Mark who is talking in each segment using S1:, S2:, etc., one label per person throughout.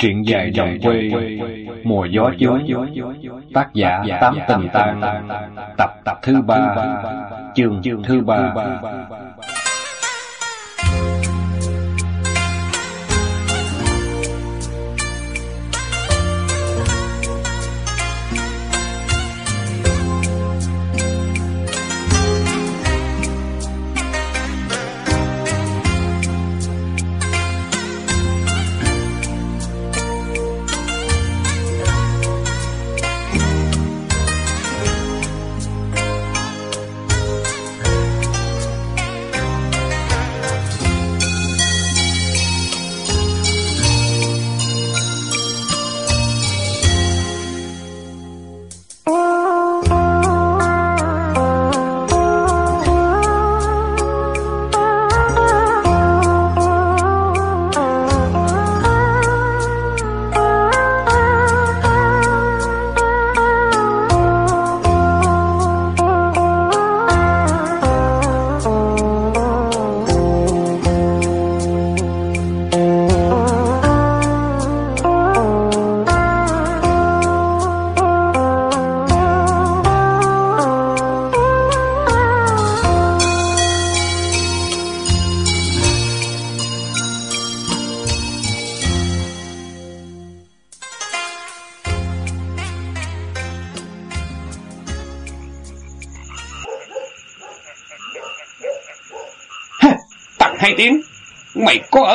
S1: Truyện dài dòng quê Mùa gió chướng Tác giả Tám Tình Tang Tập tập thứ ba. Chương thứ ba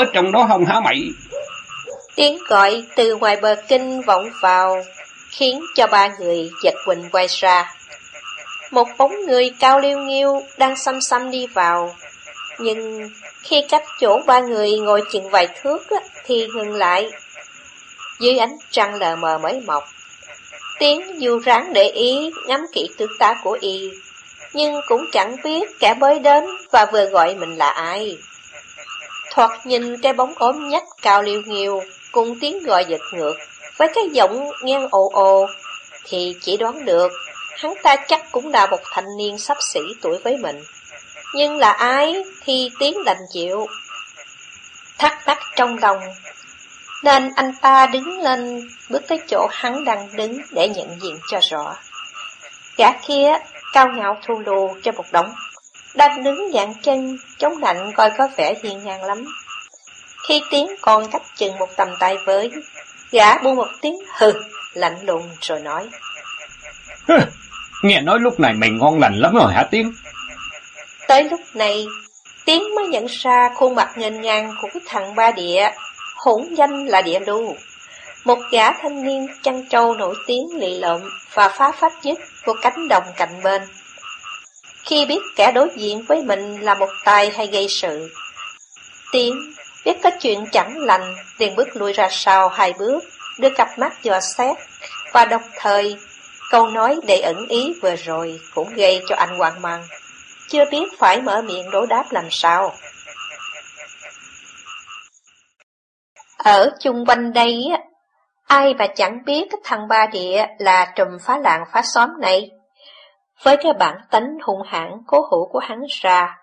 S2: ở trong đó không hả mày?
S3: Tiếng gọi từ ngoài bờ kinh vọng vào, Khiến cho ba người giật quỳnh quay ra. Một bóng người cao liêu nghiêu Đang xăm xăm đi vào. Nhưng khi cách chỗ ba người ngồi chừng vài thước Thì ngừng lại. Dưới ánh trăng lờ mờ mới mọc, Tiếng dù ráng để ý ngắm kỹ tướng tá của y. Nhưng cũng chẳng biết kẻ mới đến và vừa gọi mình là ai. Thoạt nhìn cái bóng ốm nhách cao liêu nghiêu cùng tiếng gọi giật ngược với cái giọng ngang ồ ồ thì chỉ đoán được hắn ta chắc cũng là một thanh niên sắp xỉ tuổi với mình. Nhưng là ai thì tiếng đành chịu. Thắc mắc trong lòng, nên anh ta đứng lên bước tới chỗ hắn đang đứng để nhận diện cho rõ. Gã kia cao ngạo thu lù trên một đống đang đứng dạng chân, chống lạnh coi có vẻ hiền ngang lắm. Khi tiếng còn cách chừng một tầm tay với, gã buông một tiếng hừ, lạnh lùng rồi nói.
S1: Nghe nói lúc này mày ngon lành lắm rồi hả Tiến?
S3: Tới lúc này, Tiến mới nhận ra khuôn mặt nghênh ngang của thằng ba địa, hỗn danh là địa lưu. Một gã thanh niên chăn trâu nổi tiếng lì lợm và phá phách nhất của cánh đồng cạnh bên. Khi biết kẻ đối diện với mình là một tài hay gây sự, Tiến biết có chuyện chẳng lành, liền bước lùi ra sau hai bước, đưa cặp mắt dò xét, và đồng thời câu nói để ẩn ý vừa rồi cũng gây cho anh hoang mang, chưa biết phải mở miệng đối đáp làm sao. Ở chung quanh đây, ai mà chẳng biết thằng ba địa là trùm phá làng phá xóm này. Với cái bản tính hung hãn cố hữu của hắn ra,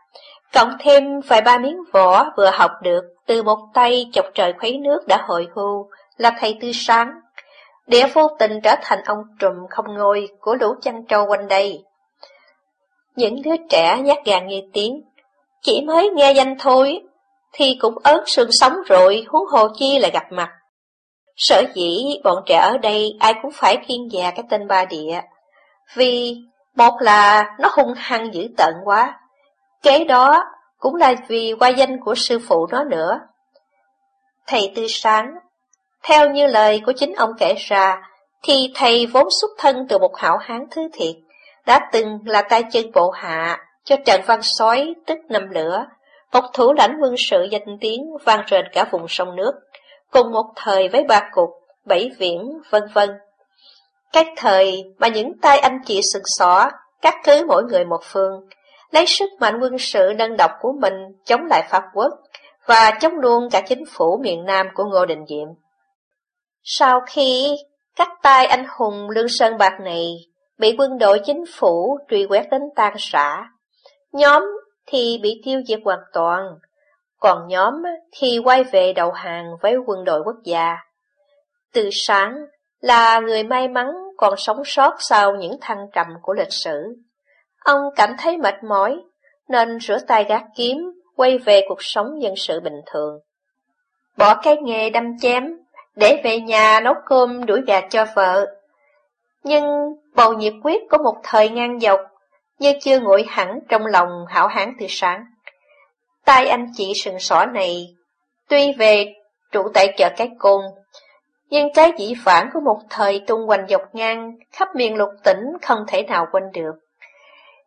S3: cộng thêm vài ba miếng vỏ vừa học được từ một tay chọc trời khuấy nước đã hồi hưu là thầy tư sáng, để vô tình trở thành ông trùm không ngôi của lũ chăn trâu quanh đây. Những đứa trẻ nhát gan như tiếng, chỉ mới nghe danh thôi, thì cũng ớt xương sống rồi, huống hồ chi là gặp mặt. Sở dĩ bọn trẻ ở đây ai cũng phải kiên già cái tên ba địa, vì một là nó hung hăng dữ tợn quá, kế đó cũng là vì qua danh của sư phụ nó nữa. Thầy Tư Sáng, theo như lời của chính ông kể ra, thì thầy vốn xuất thân từ một hảo hán thứ thiệt, đã từng là tay chân bộ hạ cho Trần Văn Sói tức năm lửa, một thủ lãnh quân sự danh tiếng vang rền cả vùng sông nước, cùng một thời với ba cục, bảy viễn, vân vân. Các thời mà những tay anh chị sừng sỏ, cắt cứ mỗi người một phương, lấy sức mạnh quân sự đơn độc của mình chống lại Pháp quốc và chống luôn cả chính phủ miền Nam của Ngô Đình Diệm. Sau khi các tay anh hùng Lương Sơn Bạc này bị quân đội chính phủ truy quét đến tan rã, nhóm thì bị tiêu diệt hoàn toàn, còn nhóm thì quay về đầu hàng với quân đội quốc gia. Từ sáng là người may mắn còn sống sót sau những thăng trầm của lịch sử. Ông cảm thấy mệt mỏi, nên rửa tay gác kiếm, quay về cuộc sống dân sự bình thường. Bỏ cái nghề đâm chém, để về nhà nấu cơm đuổi gà cho vợ. Nhưng bầu nhiệt quyết có một thời ngang dọc, như chưa nguội hẳn trong lòng hảo hán từ sáng. Tay anh chị sừng sỏ này, tuy về trụ tại chợ cái côn, nhưng cái dĩ phản của một thời tung hoành dọc ngang khắp miền lục tỉnh không thể nào quên được.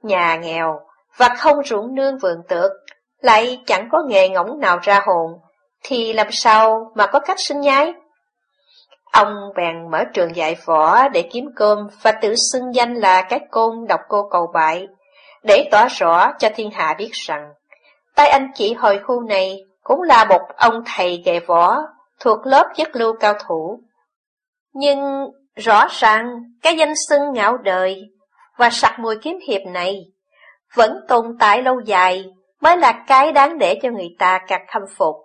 S3: Nhà nghèo và không ruộng nương vườn tược, lại chẳng có nghề ngỗng nào ra hồn, thì làm sao mà có cách sinh nhái? Ông bèn mở trường dạy võ để kiếm cơm và tự xưng danh là cái côn độc cô cầu bại, để tỏ rõ cho thiên hạ biết rằng, tay anh chị hồi khu này cũng là một ông thầy dạy võ thuộc lớp nhất lưu cao thủ. Nhưng rõ ràng cái danh xưng ngạo đời và sặc mùi kiếm hiệp này vẫn tồn tại lâu dài mới là cái đáng để cho người ta càng khâm phục.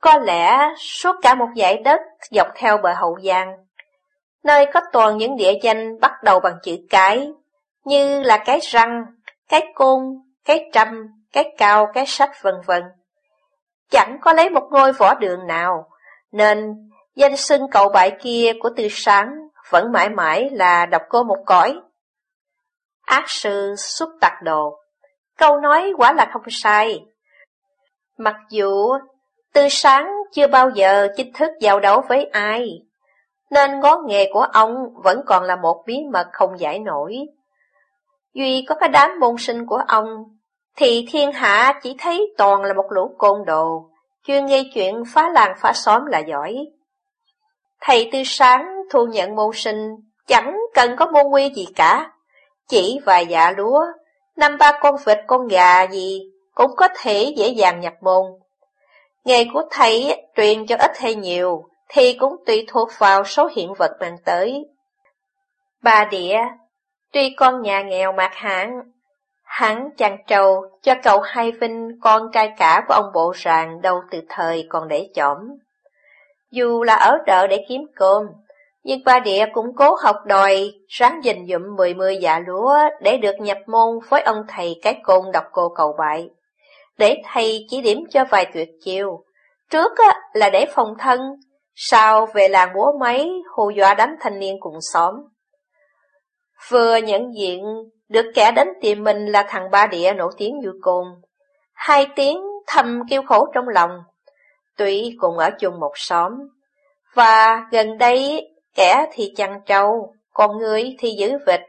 S3: Có lẽ suốt cả một dải đất dọc theo bờ Hậu Giang, nơi có toàn những địa danh bắt đầu bằng chữ cái, như là cái răng, cái côn, cái trăm, cái cao, cái sách vân vân. Chẳng có lấy một ngôi võ đường nào, nên danh xưng cậu bại kia của Tư Sáng vẫn mãi mãi là độc cô một cõi. Ác sư xuất tạc đồ, câu nói quả là không sai. Mặc dù Tư Sáng chưa bao giờ chính thức giao đấu với ai, nên ngón nghề của ông vẫn còn là một bí mật không giải nổi. Duy có cái đám môn sinh của ông, thì thiên hạ chỉ thấy toàn là một lũ côn đồ, chuyên gây chuyện phá làng phá xóm là giỏi. Thầy Tư Sáng thu nhận môn sinh, chẳng cần có môn quy gì cả, chỉ vài dạ lúa, năm ba con vịt con gà gì cũng có thể dễ dàng nhập môn. Nghề của thầy truyền cho ít hay nhiều thì cũng tùy thuộc vào số hiện vật mang tới. Bà địa, tuy con nhà nghèo mạc hạng hắn chàng trầu cho cậu Hai Vinh con trai cả của ông bộ ràng đâu từ thời còn để chõm Dù là ở chợ để kiếm cơm, nhưng ba địa cũng cố học đòi, ráng dình dụm mười mươi dạ lúa để được nhập môn với ông thầy cái côn đọc cô cầu bại để thầy chỉ điểm cho vài tuyệt chiêu. Trước là để phòng thân, sau về làng búa máy hù dọa đám thanh niên cùng xóm. Vừa nhận diện được kẻ đến tìm mình là thằng ba địa nổi tiếng như côn. Hai tiếng thầm kêu khổ trong lòng, tuy cùng ở chung một xóm. Và gần đây kẻ thì chăn trâu, còn người thì giữ vịt,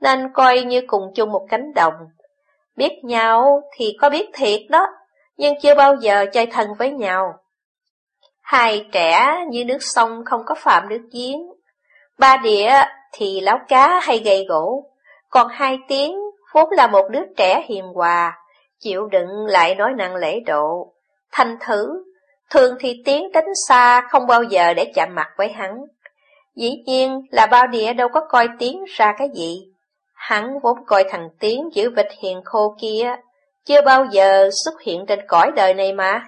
S3: nên coi như cùng chung một cánh đồng. Biết nhau thì có biết thiệt đó, nhưng chưa bao giờ chơi thân với nhau. Hai trẻ như nước sông không có phạm nước giếng. Ba địa thì láo cá hay gầy gỗ, còn hai tiếng vốn là một đứa trẻ hiền hòa, chịu đựng lại nói năng lễ độ. Thành thử, thường thì tiếng tính xa không bao giờ để chạm mặt với hắn. Dĩ nhiên là bao địa đâu có coi tiếng ra cái gì. Hắn vốn coi thằng tiếng giữ vịt hiền khô kia, chưa bao giờ xuất hiện trên cõi đời này mà.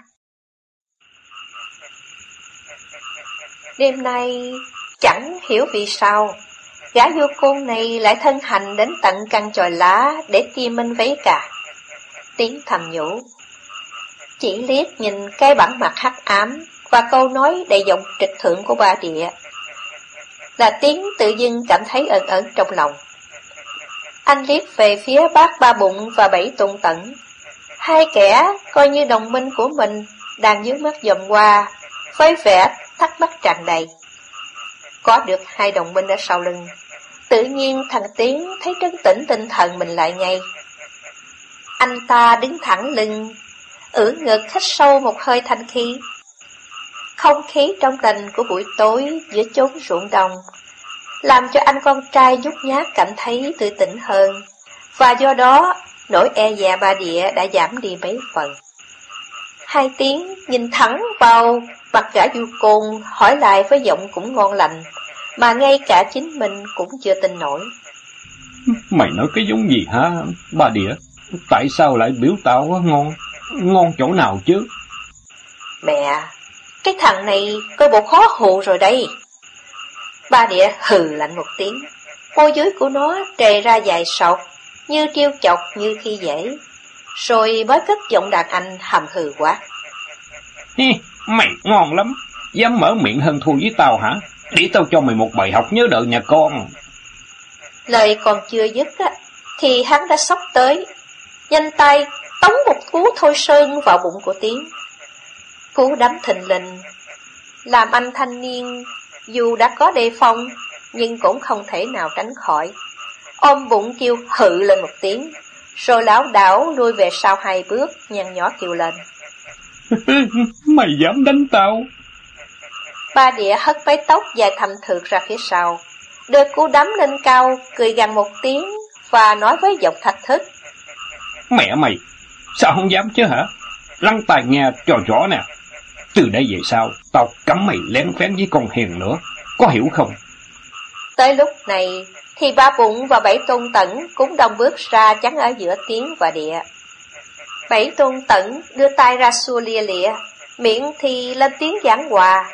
S3: Đêm nay, chẳng hiểu vì sao, gã vô côn này lại thân hành đến tận căn tròi lá để tìm minh vấy cả. tiếng thầm nhủ, chỉ liếc nhìn cái bản mặt hắc ám và câu nói đầy giọng trịch thượng của ba địa. Là tiếng tự dưng cảm thấy ẩn ẩn trong lòng. Anh liếc về phía bác ba bụng và bảy tùng tận. Hai kẻ coi như đồng minh của mình đang dưới mắt dòm qua, với vẻ thắc mắc tràn đầy. Có được hai đồng minh ở sau lưng, tự nhiên thằng Tiến thấy trấn tĩnh tinh thần mình lại ngay. Anh ta đứng thẳng lưng, ưỡn ngực hít sâu một hơi thanh khí. Không khí trong lành của buổi tối giữa chốn ruộng đồng làm cho anh con trai nhút nhát cảm thấy tự tỉnh hơn, và do đó nỗi e dè ba địa đã giảm đi mấy phần. Hai tiếng nhìn thẳng vào mặt gã du côn hỏi lại với giọng cũng ngon lành, mà ngay cả chính mình cũng chưa tin nổi.
S1: Mày nói cái giống gì hả, ba địa? Tại sao lại biểu tao ngon? Ngon chỗ nào chứ?
S3: Mẹ, Cái thằng này coi bộ khó hù rồi đây. Ba địa hừ lạnh một tiếng, môi dưới của nó trề ra dài sọc, như trêu chọc như khi dễ. Rồi mới cất giọng đàn anh hầm hừ quá.
S2: Mày ngon lắm, dám mở miệng hơn thua với tao hả? Để tao cho mày một bài học nhớ đợi nhà con.
S3: Lời còn chưa dứt á, thì hắn đã sốc tới, nhanh tay tống một cú thôi sơn vào bụng của Tiến. Cú đấm thình lình, làm anh thanh niên dù đã có đề phòng, nhưng cũng không thể nào tránh khỏi. Ôm bụng kêu hự lên một tiếng, rồi lão đảo lui về sau hai bước, nhăn nhỏ kêu lên.
S2: Mày dám đánh tao?
S3: Ba địa hất mái tóc dài thầm thượt ra phía sau, đưa cú đấm lên cao, cười gần một tiếng và nói với giọng thạch thức.
S2: Mẹ mày, sao không dám chứ hả? Lăng tài nghe trò rõ nè. Từ đây về sau, tao cấm mày lén phén với con hiền nữa, có hiểu không?
S3: Tới lúc này, thì ba bụng và bảy tôn tẩn cũng đồng bước ra chắn ở giữa tiếng và địa. Bảy tôn tẩn đưa tay ra xua lia lịa, miệng thì lên tiếng giảng hòa.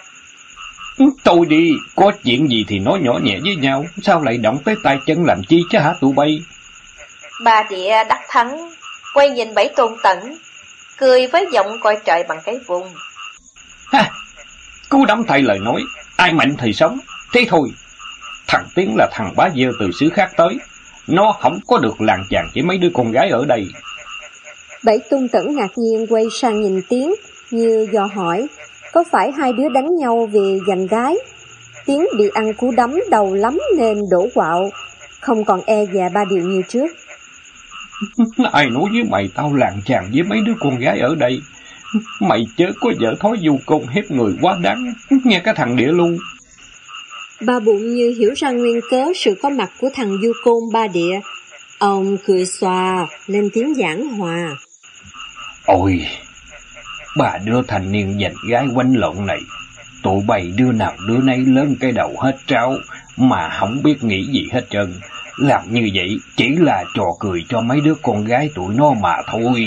S2: Tôi đi, có chuyện gì thì nói nhỏ nhẹ với nhau, sao lại động tới tay chân làm chi chứ hả tụi bay?
S3: Ba địa đắc thắng, quay nhìn bảy tôn tẩn, cười với giọng coi trời bằng cái vùng.
S2: Ha, cú đấm thay lời nói, ai mạnh thì sống, thế thôi. Thằng Tiến là thằng bá dơ từ xứ khác tới, nó không có được làng chàng chỉ mấy đứa con gái ở đây.
S4: Bảy tung tẩn ngạc nhiên quay sang nhìn Tiến, như dò hỏi, có phải hai đứa đánh nhau vì giành gái? Tiến bị ăn cú đấm đầu lắm nên đổ quạo, không còn e dè ba điều như trước.
S2: Ai nói với mày tao làng chàng với mấy đứa con gái ở đây? Mày chớ có vợ thói du côn hiếp người quá đáng, nghe cái thằng địa lưu.
S4: Ba bụng như hiểu ra nguyên cớ sự có mặt của thằng du côn ba địa. Ông cười xòa, lên tiếng giảng hòa.
S2: Ôi, bà đưa thành niên giành gái quanh lộn này, tụi bay đưa nào đứa nấy lớn cái đầu hết tráo, mà không biết nghĩ gì hết trơn. Làm như vậy chỉ là trò cười cho mấy đứa con gái tụi nó mà thôi.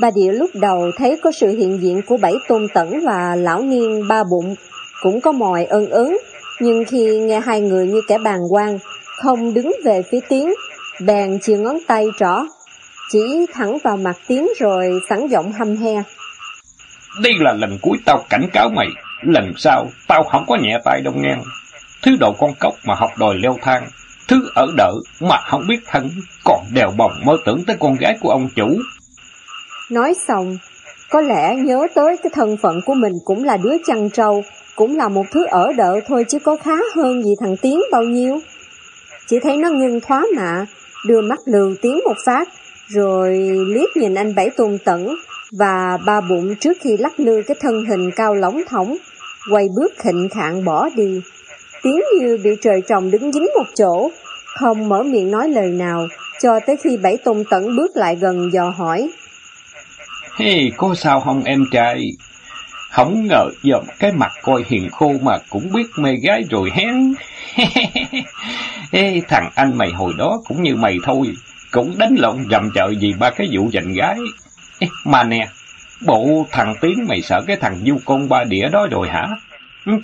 S4: Bà Địa lúc đầu thấy có sự hiện diện của bảy tôn tẩn và lão niên ba bụng, cũng có mòi ơn ứng, nhưng khi nghe hai người như kẻ bàn quan, không đứng về phía tiếng, bèn chia ngón tay trỏ, chỉ thẳng vào mặt tiếng rồi sẵn giọng hăm he.
S2: Đây là lần cuối tao cảnh cáo mày, lần sau tao không có nhẹ tay đâu nghe. Thứ đồ con cốc mà học đòi leo thang, thứ ở đợ mà không biết thân, còn đèo bồng mơ tưởng tới con gái của ông chủ.
S4: Nói xong, có lẽ nhớ tới cái thân phận của mình cũng là đứa chăn trâu, cũng là một thứ ở đợ thôi chứ có khá hơn gì thằng Tiến bao nhiêu. Chỉ thấy nó ngưng thoá mạ, đưa mắt lường Tiến một phát, rồi liếc nhìn anh Bảy Tôn Tẩn và ba bụng trước khi lắc lư cái thân hình cao lóng thỏng, quay bước khịnh khạng bỏ đi. Tiếng như bị trời trồng đứng dính một chỗ, không mở miệng nói lời nào, cho tới khi Bảy Tôn Tẩn bước lại gần dò hỏi.
S2: Hey, có sao không em trai? Không ngờ dòm cái mặt coi hiền khô mà cũng biết mê gái rồi hén. Ê, thằng anh mày hồi đó cũng như mày thôi, cũng đánh lộn rầm chợ vì ba cái vụ giành gái. Ê, mà nè, bộ thằng Tiến mày sợ cái thằng du con ba đĩa đó rồi hả?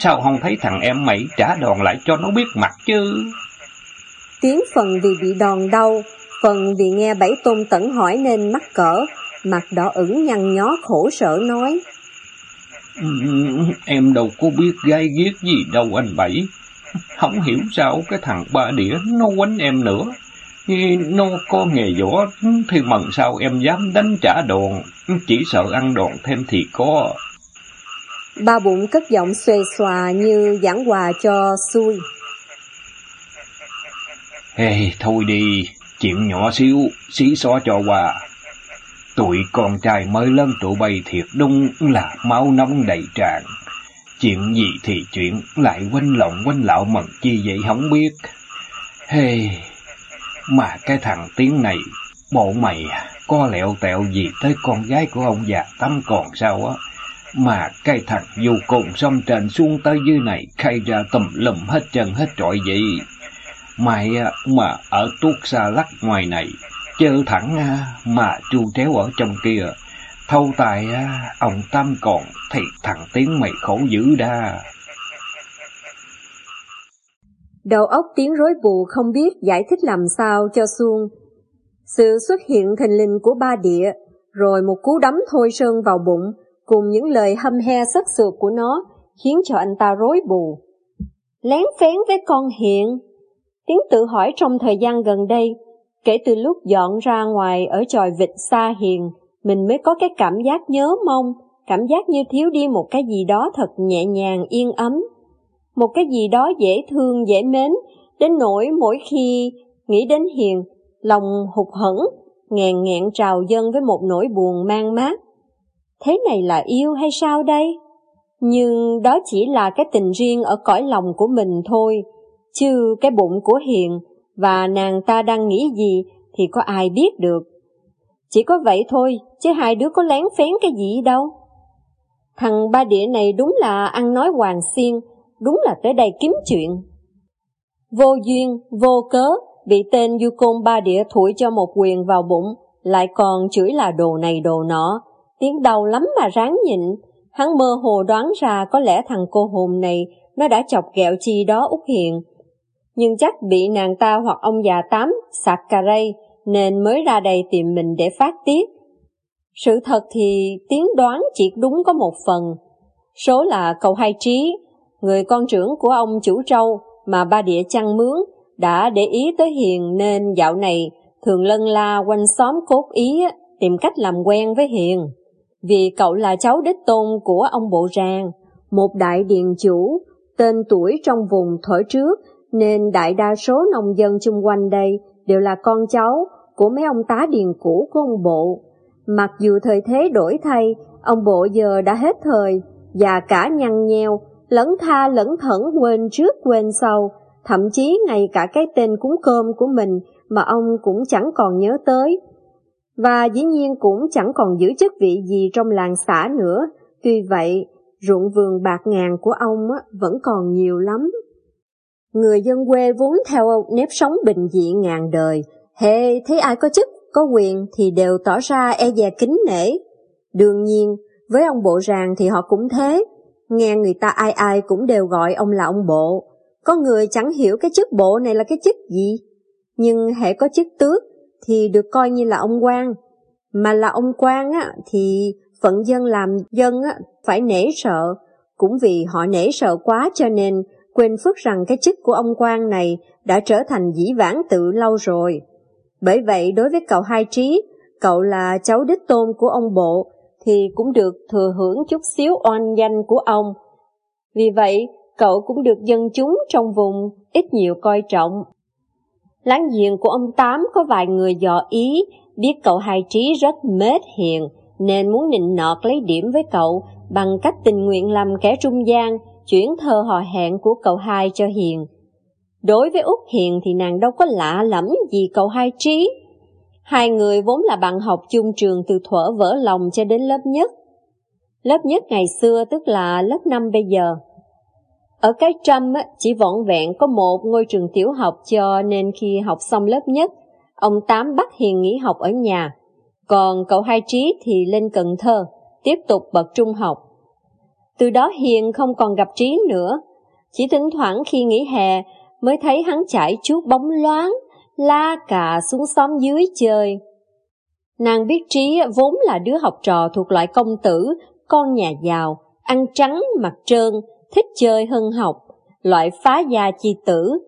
S2: Sao không thấy thằng em mày trả đòn lại cho nó biết mặt chứ?
S4: Tiến phần vì bị đòn đau, phần vì nghe bảy tôn tẩn hỏi nên mắc cỡ, mặt đỏ ửng nhăn nhó khổ sở nói.
S2: Em đâu có biết gai ghét gì đâu anh Bảy. Không hiểu sao cái thằng ba đĩa nó quánh em nữa. Nó có nghề võ thì mần sao em dám đánh trả đòn. Chỉ sợ ăn đòn thêm thì có.
S4: Ba bụng cất giọng xuề xòa như giảng hòa cho xui.
S2: Hey, thôi đi, chuyện nhỏ xíu, xí xóa cho qua. Tụi con trai mới lớn tụi bay thiệt đúng là máu nóng đầy tràn. Chuyện gì thì chuyện lại quanh lộn quanh lạo mần chi vậy không biết. Hey, mà cái thằng tiếng này, bộ mày à, có lẹo tẹo gì tới con gái của ông già tâm còn sao á. Mà cái thằng dù cùng xong trên xuống tới dưới này khai ra tùm lum hết chân hết trọi vậy. Mày à, mà ở tuốt xa lắc ngoài này, chơ thẳng à, mà chu tréo ở trong kia, Thâu tài ông tâm còn thì thằng tiếng mày khổ dữ đa.
S4: Đầu óc tiếng rối bù không biết giải thích làm sao cho xuông. Sự xuất hiện thình lình của ba địa, rồi một cú đấm thôi sơn vào bụng, cùng những lời hâm he sắc sược của nó, khiến cho anh ta rối bù. Lén phén với con hiện. Tiếng tự hỏi trong thời gian gần đây, kể từ lúc dọn ra ngoài ở tròi vịt xa hiền, mình mới có cái cảm giác nhớ mong, cảm giác như thiếu đi một cái gì đó thật nhẹ nhàng yên ấm. Một cái gì đó dễ thương, dễ mến, đến nỗi mỗi khi nghĩ đến hiền, lòng hụt hẫng, ngàn nghẹn trào dâng với một nỗi buồn mang mát. Thế này là yêu hay sao đây? Nhưng đó chỉ là cái tình riêng ở cõi lòng của mình thôi, chứ cái bụng của Hiền và nàng ta đang nghĩ gì thì có ai biết được. Chỉ có vậy thôi, chứ hai đứa có lén phén cái gì đâu. Thằng ba đĩa này đúng là ăn nói hoàng xiên, đúng là tới đây kiếm chuyện. Vô duyên, vô cớ, bị tên du côn ba địa thủi cho một quyền vào bụng, lại còn chửi là đồ này đồ nọ, tiếng đầu lắm mà ráng nhịn. Hắn mơ hồ đoán ra có lẽ thằng cô hồn này nó đã chọc ghẹo chi đó út hiện. Nhưng chắc bị nàng ta hoặc ông già tám sạc cà rây nên mới ra đây tìm mình để phát tiết. Sự thật thì tiếng đoán chỉ đúng có một phần. Số là cậu hai trí, người con trưởng của ông chủ trâu mà ba địa chăn mướn, đã để ý tới Hiền nên dạo này thường lân la quanh xóm cốt ý tìm cách làm quen với Hiền. Vì cậu là cháu đích tôn của ông Bộ Ràng, một đại điền chủ, tên tuổi trong vùng thổi trước, nên đại đa số nông dân chung quanh đây đều là con cháu của mấy ông tá điền cũ của ông Bộ. Mặc dù thời thế đổi thay, ông Bộ giờ đã hết thời, và cả nhăn nheo, lẫn tha lẫn thẫn quên trước quên sau, thậm chí ngay cả cái tên cúng cơm của mình mà ông cũng chẳng còn nhớ tới. Và dĩ nhiên cũng chẳng còn giữ chức vị gì trong làng xã nữa, tuy vậy ruộng vườn bạc ngàn của ông vẫn còn nhiều lắm. Người dân quê vốn theo nếp sống bình dị ngàn đời, hề thấy ai có chức, có quyền thì đều tỏ ra e dè kính nể. Đương nhiên, với ông bộ ràng thì họ cũng thế, nghe người ta ai ai cũng đều gọi ông là ông bộ. Có người chẳng hiểu cái chức bộ này là cái chức gì, nhưng hệ có chức tước thì được coi như là ông quan, mà là ông quan á thì phận dân làm dân á phải nể sợ, cũng vì họ nể sợ quá cho nên quên phước rằng cái chức của ông quan này đã trở thành dĩ vãng tự lâu rồi. Bởi vậy đối với cậu hai trí, cậu là cháu đích tôn của ông bộ thì cũng được thừa hưởng chút xíu oan danh của ông. Vì vậy, cậu cũng được dân chúng trong vùng ít nhiều coi trọng. Láng giềng của ông Tám có vài người dò ý, biết cậu hai trí rất mết hiền, nên muốn nịnh nọt lấy điểm với cậu bằng cách tình nguyện làm kẻ trung gian, chuyển thơ hò hẹn của cậu hai cho hiền. Đối với Út Hiền thì nàng đâu có lạ lẫm gì cậu hai trí. Hai người vốn là bạn học chung trường từ thuở vỡ lòng cho đến lớp nhất. Lớp nhất ngày xưa tức là lớp 5 bây giờ. Ở cái trăm chỉ vỏn vẹn có một ngôi trường tiểu học cho nên khi học xong lớp nhất, ông Tám bắt Hiền nghỉ học ở nhà. Còn cậu hai trí thì lên Cần Thơ, tiếp tục bậc trung học. Từ đó Hiền không còn gặp Trí nữa, chỉ thỉnh thoảng khi nghỉ hè mới thấy hắn chạy chút bóng loáng, la cà xuống xóm dưới chơi. Nàng biết Trí vốn là đứa học trò thuộc loại công tử, con nhà giàu, ăn trắng, mặt trơn, thích chơi hơn học, loại phá gia chi tử.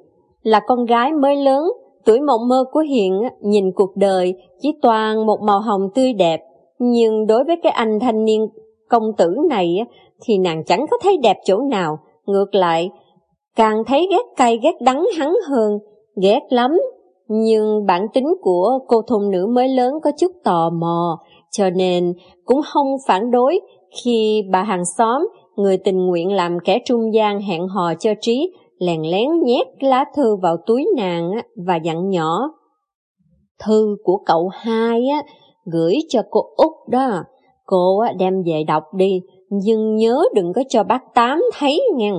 S4: Là con gái mới lớn, tuổi mộng mơ của hiện nhìn cuộc đời chỉ toàn một màu hồng tươi đẹp, nhưng đối với cái anh thanh niên công tử này thì nàng chẳng có thấy đẹp chỗ nào, ngược lại, càng thấy ghét cay ghét đắng hắn hơn, ghét lắm. Nhưng bản tính của cô thôn nữ mới lớn có chút tò mò, cho nên cũng không phản đối khi bà hàng xóm người tình nguyện làm kẻ trung gian hẹn hò cho Trí, lèn lén nhét lá thư vào túi nàng và dặn nhỏ. Thư của cậu hai á, gửi cho cô Út đó, cô đem về đọc đi, nhưng nhớ đừng có cho bác Tám thấy nghe,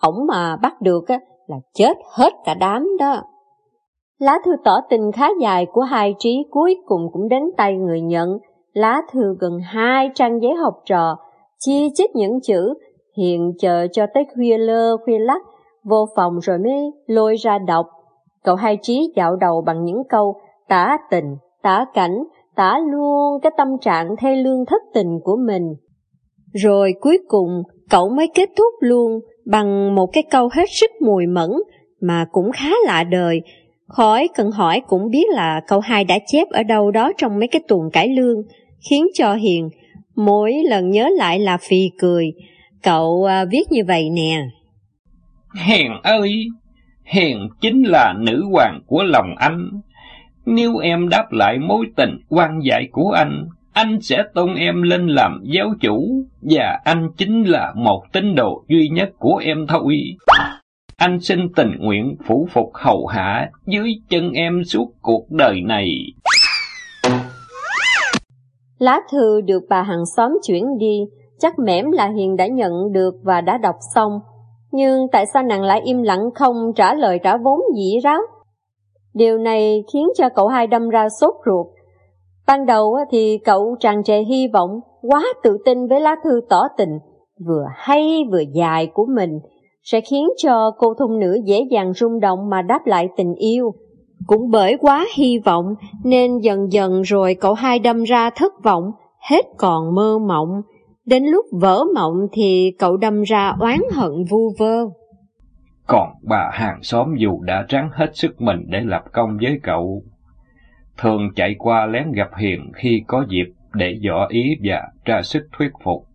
S4: ổng mà bắt được á, là chết hết cả đám đó. Lá thư tỏ tình khá dài của hai trí cuối cùng cũng đến tay người nhận, lá thư gần hai trang giấy học trò, chi chít những chữ hiện chờ cho tới khuya lơ khuya lắc, vô phòng rồi mới lôi ra đọc. Cậu hai trí dạo đầu bằng những câu tả tình, tả cảnh, tả luôn cái tâm trạng thê lương thất tình của mình. Rồi cuối cùng, cậu mới kết thúc luôn bằng một cái câu hết sức mùi mẫn mà cũng khá lạ đời khói cần hỏi cũng biết là câu hai đã chép ở đâu đó trong mấy cái tuần cải lương, khiến cho Hiền mỗi lần nhớ lại là phì cười. Cậu à, viết như vậy nè.
S2: Hiền ơi, Hiền chính là nữ hoàng của lòng anh. Nếu em đáp lại mối tình quan dạy của anh, anh sẽ tôn em lên làm giáo chủ, và anh chính là một tín đồ duy nhất của em thôi. Anh xin tình nguyện phủ phục hầu hạ dưới chân em suốt cuộc đời này.
S4: Lá thư được bà hàng xóm chuyển đi, chắc mẻm là Hiền đã nhận được và đã đọc xong. Nhưng tại sao nàng lại im lặng không trả lời trả vốn dĩ ráo? Điều này khiến cho cậu hai đâm ra sốt ruột. Ban đầu thì cậu tràn trề hy vọng, quá tự tin với lá thư tỏ tình, vừa hay vừa dài của mình, sẽ khiến cho cô thung nữ dễ dàng rung động mà đáp lại tình yêu. Cũng bởi quá hy vọng nên dần dần rồi cậu hai đâm ra thất vọng, hết còn mơ mộng. Đến lúc vỡ mộng thì cậu đâm ra oán hận vu vơ.
S2: Còn bà hàng xóm dù đã ráng hết sức mình để lập công với cậu, thường chạy qua lén gặp Hiền khi có dịp để dò ý và ra sức thuyết phục.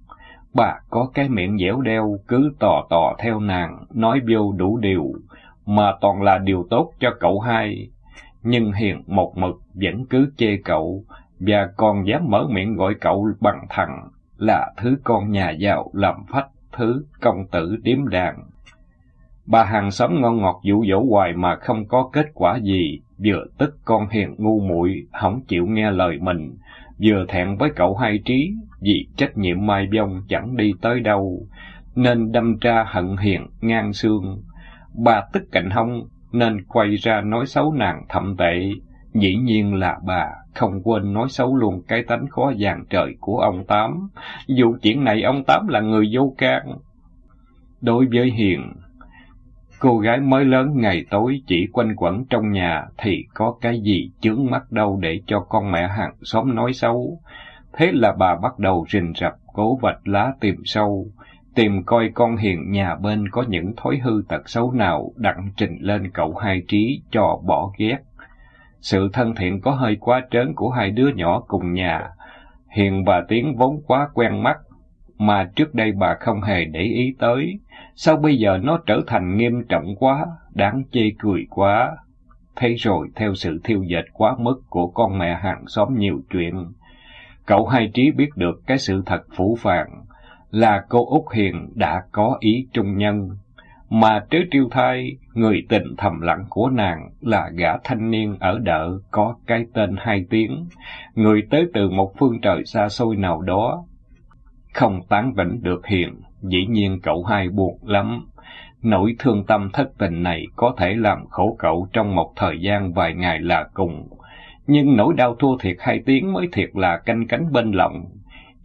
S2: Bà có cái miệng dẻo đeo cứ tò tò theo nàng, nói vô đủ điều, mà toàn là điều tốt cho cậu hai. Nhưng Hiền một mực vẫn cứ chê cậu, và còn dám mở miệng gọi cậu bằng thằng là thứ con nhà giàu làm phách, thứ công tử điếm đàn. Bà hàng xóm ngon ngọt dụ dỗ hoài mà không có kết quả gì, vừa tức con hiền ngu muội không chịu nghe lời mình, vừa thẹn với cậu hai trí, vì trách nhiệm mai vong chẳng đi tới đâu, nên đâm ra hận hiền ngang xương. Bà tức cạnh hông, nên quay ra nói xấu nàng thậm tệ, dĩ nhiên là bà không quên nói xấu luôn cái tánh khó dàn trời của ông Tám, dù chuyện này ông Tám là người vô can. Đối với Hiền, cô gái mới lớn ngày tối chỉ quanh quẩn trong nhà thì có cái gì chướng mắt đâu để cho con mẹ hàng xóm nói xấu. Thế là bà bắt đầu rình rập cố vạch lá tìm sâu, tìm coi con Hiền nhà bên có những thói hư tật xấu nào đặng trình lên cậu hai trí cho bỏ ghét. Sự thân thiện có hơi quá trớn của hai đứa nhỏ cùng nhà. Hiền bà Tiến vốn quá quen mắt, mà trước đây bà không hề để ý tới. Sao bây giờ nó trở thành nghiêm trọng quá, đáng chê cười quá. Thế rồi theo sự thiêu dệt quá mức của con mẹ hàng xóm nhiều chuyện, cậu hai trí biết được cái sự thật phủ phàng là cô Út Hiền đã có ý trung nhân mà trớ triêu thai, người tình thầm lặng của nàng là gã thanh niên ở đợ có cái tên hai tiếng, người tới từ một phương trời xa xôi nào đó. Không tán vĩnh được hiền, dĩ nhiên cậu hai buồn lắm. Nỗi thương tâm thất tình này có thể làm khổ cậu trong một thời gian vài ngày là cùng, nhưng nỗi đau thua thiệt hai tiếng mới thiệt là canh cánh bên lòng,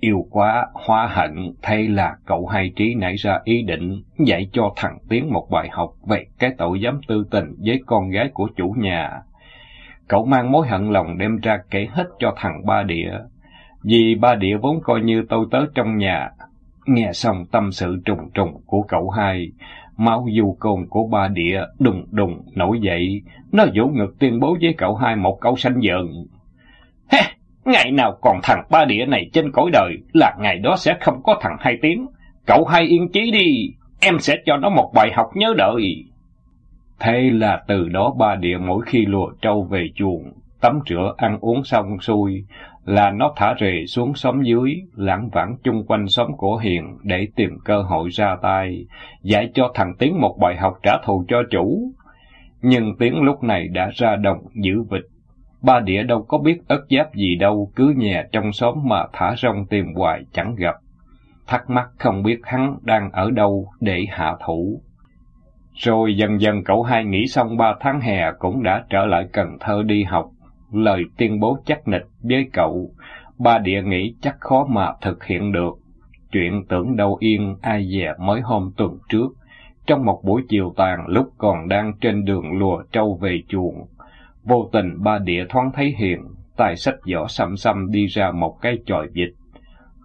S2: Yêu quá, hoa hận, thay là cậu hai trí nảy ra ý định dạy cho thằng Tiến một bài học về cái tội dám tư tình với con gái của chủ nhà. Cậu mang mối hận lòng đem ra kể hết cho thằng ba địa, vì ba địa vốn coi như tôi tớ trong nhà. Nghe xong tâm sự trùng trùng của cậu hai, máu du côn của ba địa đùng đùng nổi dậy, nó vỗ ngực tuyên bố với cậu hai một câu sanh giận. Ngày nào còn thằng ba địa này trên cõi đời là ngày đó sẽ không có thằng hai tiếng. Cậu hai yên chí đi, em sẽ cho nó một bài học nhớ đợi. Thế là từ đó ba địa mỗi khi lùa trâu về chuồng, tắm rửa ăn uống xong xuôi, là nó thả rì xuống xóm dưới, lãng vãng chung quanh xóm của Hiền để tìm cơ hội ra tay, dạy cho thằng Tiến một bài học trả thù cho chủ. Nhưng Tiến lúc này đã ra đồng giữ vịt, Ba địa đâu có biết ớt giáp gì đâu, cứ nhà trong xóm mà thả rong tìm hoài chẳng gặp. Thắc mắc không biết hắn đang ở đâu để hạ thủ. Rồi dần dần cậu hai nghỉ xong ba tháng hè cũng đã trở lại Cần Thơ đi học. Lời tuyên bố chắc nịch với cậu, Ba địa nghĩ chắc khó mà thực hiện được. Chuyện tưởng đâu yên ai dè mới hôm tuần trước. Trong một buổi chiều tàn lúc còn đang trên đường lùa trâu về chuồng, vô tình ba địa thoáng thấy Hiền, tài sách vỏ xăm xăm đi ra một cái chòi vịt.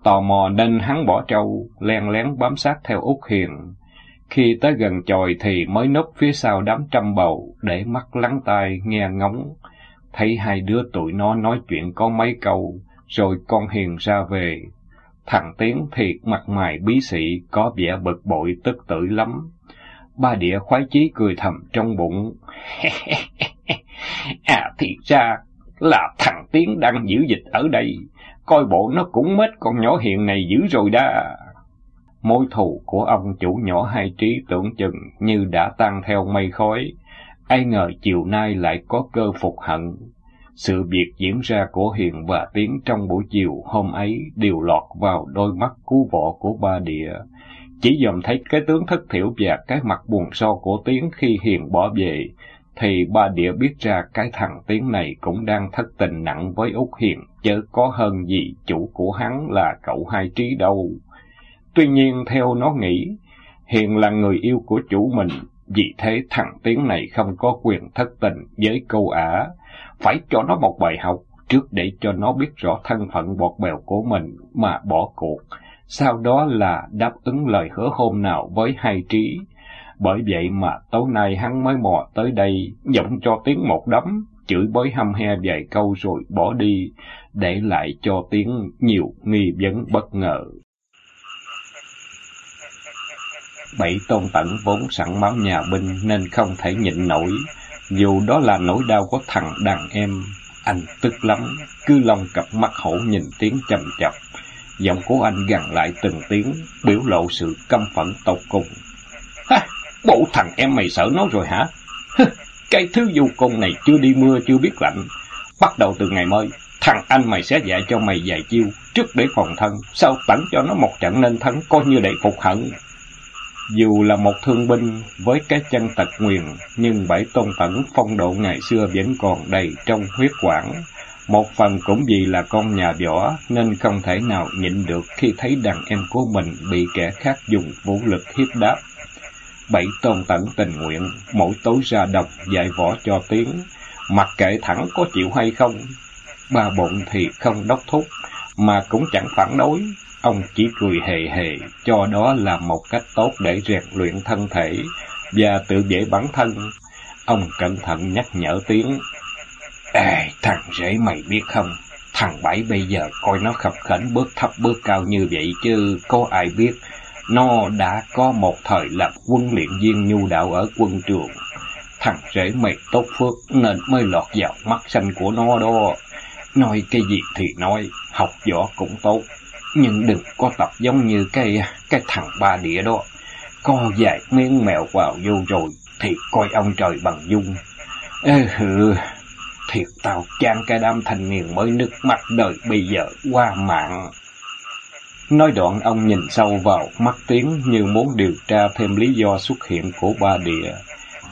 S2: Tò mò nên hắn bỏ trâu, len lén bám sát theo Út Hiền. Khi tới gần chòi thì mới núp phía sau đám trăm bầu, để mắt lắng tai nghe ngóng. Thấy hai đứa tụi nó nói chuyện có mấy câu, rồi con Hiền ra về. Thằng Tiến thiệt mặt mày bí sĩ, có vẻ bực bội tức tử lắm. Ba địa khoái chí cười thầm trong bụng. à thì ra là thằng Tiến đang giữ dịch ở đây, coi bộ nó cũng mết con nhỏ Hiền này dữ rồi đa. Mối thù của ông chủ nhỏ hai trí tưởng chừng như đã tan theo mây khói. Ai ngờ chiều nay lại có cơ phục hận. Sự việc diễn ra của Hiền và Tiến trong buổi chiều hôm ấy đều lọt vào đôi mắt cú vọ của ba địa. Chỉ dòm thấy cái tướng thất thiểu và cái mặt buồn so của Tiến khi Hiền bỏ về, thì ba địa biết ra cái thằng Tiến này cũng đang thất tình nặng với Út Hiền, chứ có hơn gì chủ của hắn là cậu hai trí đâu. Tuy nhiên theo nó nghĩ, Hiền là người yêu của chủ mình, vì thế thằng Tiến này không có quyền thất tình với câu ả, phải cho nó một bài học trước để cho nó biết rõ thân phận bọt bèo của mình mà bỏ cuộc, sau đó là đáp ứng lời hứa hôm nào với hai trí. Bởi vậy mà tối nay hắn mới mò tới đây, giọng cho tiếng một đấm, chửi bới hăm he vài câu rồi bỏ đi, để lại cho tiếng nhiều nghi vấn bất ngờ. Bảy tôn tận vốn sẵn máu nhà binh nên không thể nhịn nổi, dù đó là nỗi đau của thằng đàn em. Anh tức lắm, cứ lòng cặp mắt hổ nhìn tiếng chầm chập. Giọng của anh gần lại từng tiếng, biểu lộ sự căm phẫn tột cùng. Ha! Bộ thằng em mày sợ nó rồi hả? Cái thứ du côn này chưa đi mưa chưa biết lạnh. Bắt đầu từ ngày mới, thằng anh mày sẽ dạy cho mày vài chiêu, trước để phòng thân, sau tặng cho nó một trận nên thân coi như để phục hận. Dù là một thương binh với cái chân tật nguyền, nhưng bảy tôn tẩn phong độ ngày xưa vẫn còn đầy trong huyết quản. Một phần cũng vì là con nhà võ nên không thể nào nhịn được khi thấy đàn em của mình bị kẻ khác dùng vũ lực hiếp đáp. Bảy tôn tẩn tình nguyện, mỗi tối ra đồng dạy võ cho tiếng, mặc kệ thẳng có chịu hay không. Ba bụng thì không đốc thúc, mà cũng chẳng phản đối, Ông chỉ cười hề hề, cho đó là một cách tốt để rèn luyện thân thể và tự vệ bản thân. Ông cẩn thận nhắc nhở tiếng. Ê, thằng rể mày biết không, thằng Bảy bây giờ coi nó khập khảnh bước thấp bước cao như vậy chứ có ai biết. Nó đã có một thời lập quân luyện viên nhu đạo ở quân trường. Thằng rể mày tốt phước nên mới lọt vào mắt xanh của nó đó. Nói cái gì thì nói, học võ cũng tốt, nhưng đừng có tập giống như cái cái thằng ba đĩa đó. Co dài miếng mèo vào vô rồi, thì coi ông trời bằng dung. Ê hừ, thiệt tao chán cái đám thanh niên mới nước mắt đời bây giờ qua mạng. Nói đoạn ông nhìn sâu vào mắt tiếng như muốn điều tra thêm lý do xuất hiện của ba địa.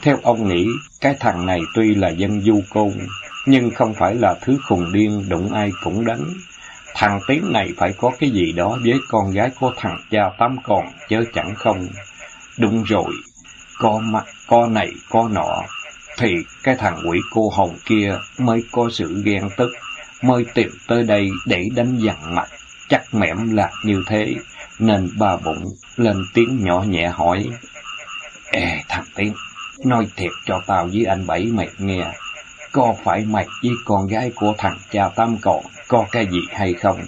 S2: Theo ông nghĩ, cái thằng này tuy là dân du côn, nhưng không phải là thứ khùng điên đụng ai cũng đánh. Thằng Tiến này phải có cái gì đó với con gái của thằng cha tám còn, chớ chẳng không. Đúng rồi, con mặt, con này, con nọ, thì cái thằng quỷ cô hồng kia mới có sự ghen tức, mới tìm tới đây để đánh dằn mặt. Chắc mẻm là như thế, nên bà bụng lên tiếng nhỏ nhẹ hỏi. Ê thằng Tiến, nói thiệt cho tao với anh Bảy mày nghe, có phải mày với con gái của thằng cha Tam còn có cái gì hay không?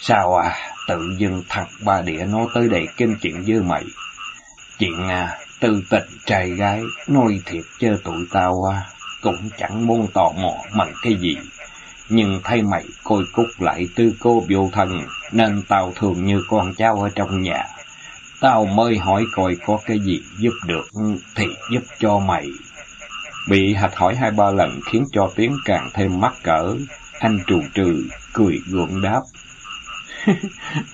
S2: Sao à, tự dưng thằng ba đĩa nó tới đây kinh chuyện với mày. Chuyện à, tư tình trai gái, nói thiệt chơ tụi tao à, cũng chẳng muốn tò mò bằng cái gì. Nhưng thay mày coi cúc lại tư cô biểu thần, nên tao thường như con cháu ở trong nhà. Tao mới hỏi coi có cái gì giúp được thì giúp cho mày. Bị hạch hỏi hai ba lần khiến cho tiếng càng thêm mắc cỡ. Anh trù trừ, cười gượng đáp.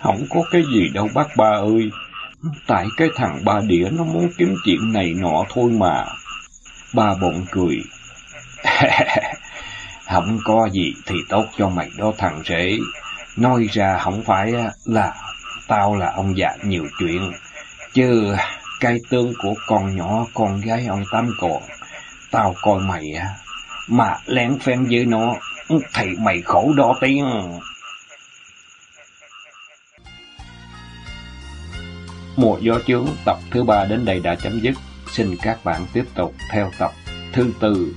S2: Không có cái gì đâu bác ba ơi. Tại cái thằng ba đĩa nó muốn kiếm chuyện này nọ thôi mà. Ba bọn cười. Không có gì thì tốt cho mày đó thằng rể. Nói ra không phải là tao là ông già nhiều chuyện, chứ cái tương của con nhỏ con gái ông Tám còn, tao coi mày mà lén phen với nó, thì mày khổ đo tiếng.
S1: Mùa gió chướng tập thứ ba đến đây đã chấm dứt. Xin các bạn tiếp tục theo tập thứ tư